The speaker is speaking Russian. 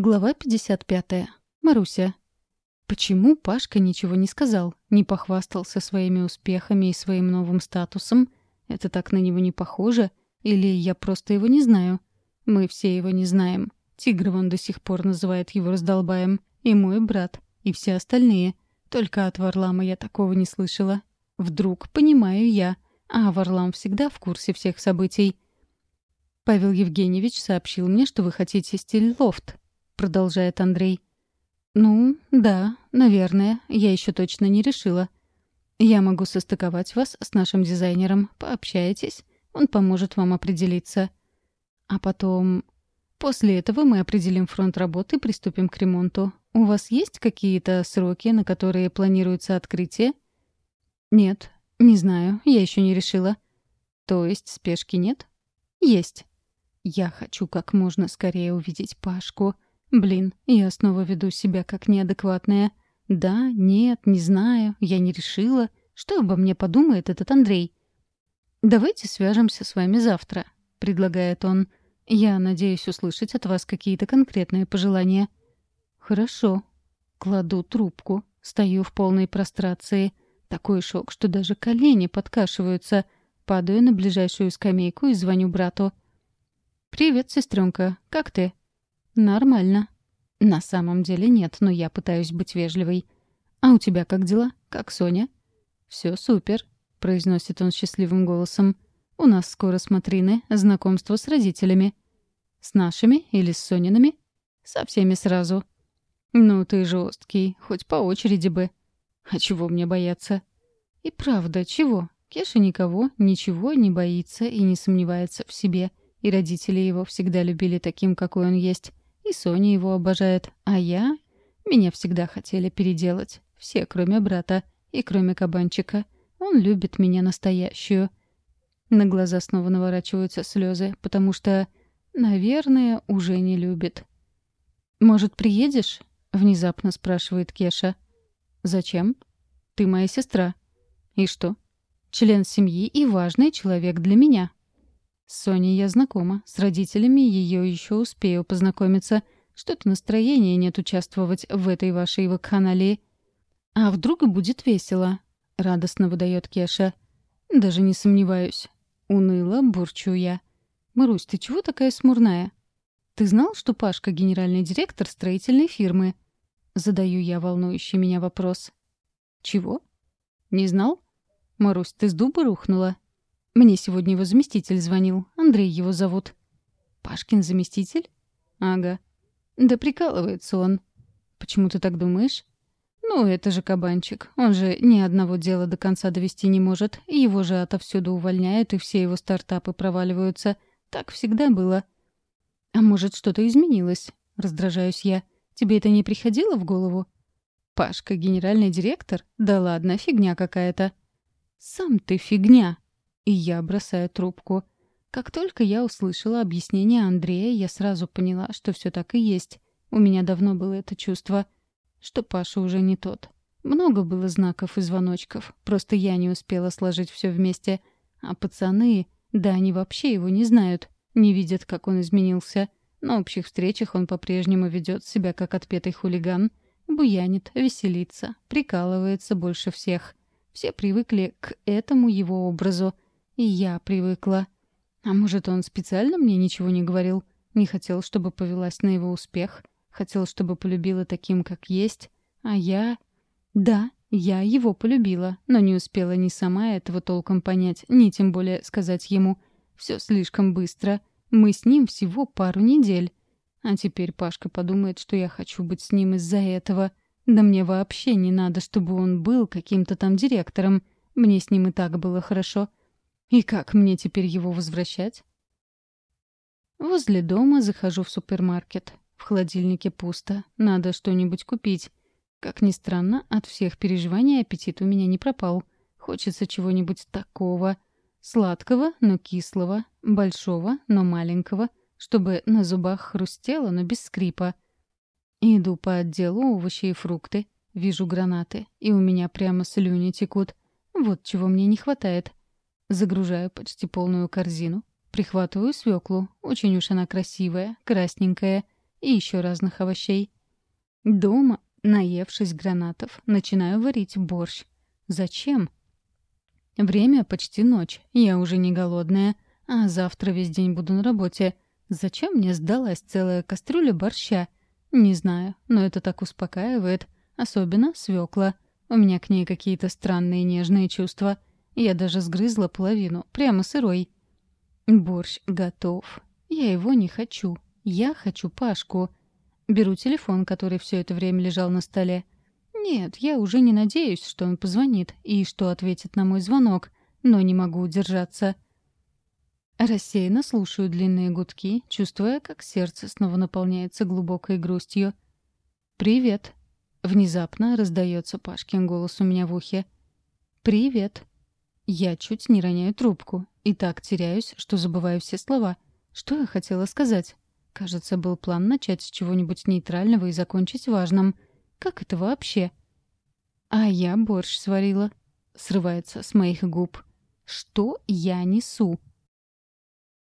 Глава 55. Маруся. Почему Пашка ничего не сказал, не похвастался своими успехами и своим новым статусом? Это так на него не похоже? Или я просто его не знаю? Мы все его не знаем. Тигров он до сих пор называет его раздолбаем. И мой брат, и все остальные. Только от Варлама я такого не слышала. Вдруг, понимаю я. А Варлам всегда в курсе всех событий. Павел Евгеньевич сообщил мне, что вы хотите стиль лофт, продолжает Андрей. «Ну, да, наверное, я еще точно не решила. Я могу состыковать вас с нашим дизайнером. пообщайтесь, он поможет вам определиться. А потом... После этого мы определим фронт работы и приступим к ремонту. У вас есть какие-то сроки, на которые планируется открытие?» «Нет, не знаю, я еще не решила». «То есть спешки нет?» «Есть». «Я хочу как можно скорее увидеть Пашку». Блин, я снова веду себя как неадекватная. Да, нет, не знаю, я не решила. Что обо мне подумает этот Андрей? «Давайте свяжемся с вами завтра», — предлагает он. «Я надеюсь услышать от вас какие-то конкретные пожелания». «Хорошо». Кладу трубку, стою в полной прострации. Такой шок, что даже колени подкашиваются. Падаю на ближайшую скамейку и звоню брату. «Привет, сестренка, как ты?» «Нормально». На самом деле нет, но я пытаюсь быть вежливой. «А у тебя как дела? Как Соня?» «Все супер», — произносит он счастливым голосом. «У нас скоро смотрины, знакомство с родителями». «С нашими или с Сониными?» «Со всеми сразу». «Ну ты жесткий, хоть по очереди бы». «А чего мне бояться?» «И правда, чего? Кеша никого, ничего не боится и не сомневается в себе, и родители его всегда любили таким, какой он есть и Соня его обожает, а я... Меня всегда хотели переделать. Все, кроме брата и кроме кабанчика. Он любит меня настоящую. На глаза снова наворачиваются слезы, потому что, наверное, уже не любит. «Может, приедешь?» — внезапно спрашивает Кеша. «Зачем? Ты моя сестра. И что? Член семьи и важный человек для меня». Соня, я знакома с родителями ее еще успею познакомиться. Что-то настроение нет участвовать в этой вашей вакханалии. А вдруг будет весело? Радостно выдает Кеша. Даже не сомневаюсь. Уныло бурчу я. Марусь, ты чего такая смурная? Ты знал, что Пашка — генеральный директор строительной фирмы? Задаю я волнующий меня вопрос. Чего? Не знал? Марусь, ты с дуба рухнула? Мне сегодня его заместитель звонил, Андрей его зовут». «Пашкин заместитель?» «Ага». «Да прикалывается он». «Почему ты так думаешь?» «Ну, это же кабанчик. Он же ни одного дела до конца довести не может. Его же отовсюду увольняют, и все его стартапы проваливаются. Так всегда было». «А может, что-то изменилось?» — раздражаюсь я. «Тебе это не приходило в голову?» «Пашка — генеральный директор? Да ладно, фигня какая-то». «Сам ты фигня!» и я бросаю трубку. Как только я услышала объяснение Андрея, я сразу поняла, что все так и есть. У меня давно было это чувство, что Паша уже не тот. Много было знаков и звоночков, просто я не успела сложить все вместе. А пацаны, да они вообще его не знают, не видят, как он изменился. На общих встречах он по-прежнему ведет себя как отпетый хулиган, буянит, веселится, прикалывается больше всех. Все привыкли к этому его образу — И я привыкла. А может, он специально мне ничего не говорил? Не хотел, чтобы повелась на его успех? Хотел, чтобы полюбила таким, как есть? А я... Да, я его полюбила, но не успела ни сама этого толком понять, ни тем более сказать ему. Все слишком быстро. Мы с ним всего пару недель. А теперь Пашка подумает, что я хочу быть с ним из-за этого. Да мне вообще не надо, чтобы он был каким-то там директором. Мне с ним и так было хорошо. — И как мне теперь его возвращать? Возле дома захожу в супермаркет. В холодильнике пусто. Надо что-нибудь купить. Как ни странно, от всех переживаний аппетит у меня не пропал. Хочется чего-нибудь такого. Сладкого, но кислого. Большого, но маленького. Чтобы на зубах хрустело, но без скрипа. Иду по отделу овощи и фрукты. Вижу гранаты. И у меня прямо слюни текут. Вот чего мне не хватает. Загружаю почти полную корзину, прихватываю свеклу, очень уж она красивая, красненькая, и еще разных овощей. Дома, наевшись гранатов, начинаю варить борщ. Зачем? Время почти ночь, я уже не голодная, а завтра весь день буду на работе. Зачем мне сдалась целая кастрюля борща? Не знаю, но это так успокаивает, особенно свекла. У меня к ней какие-то странные нежные чувства — я даже сгрызла половину, прямо сырой. Борщ готов. Я его не хочу. Я хочу Пашку. Беру телефон, который все это время лежал на столе. Нет, я уже не надеюсь, что он позвонит и что ответит на мой звонок, но не могу удержаться. Рассеянно слушаю длинные гудки, чувствуя, как сердце снова наполняется глубокой грустью. «Привет!» — внезапно раздается Пашкин голос у меня в ухе. «Привет!» Я чуть не роняю трубку и так теряюсь, что забываю все слова. Что я хотела сказать? Кажется, был план начать с чего-нибудь нейтрального и закончить важным. Как это вообще? А я борщ сварила. Срывается с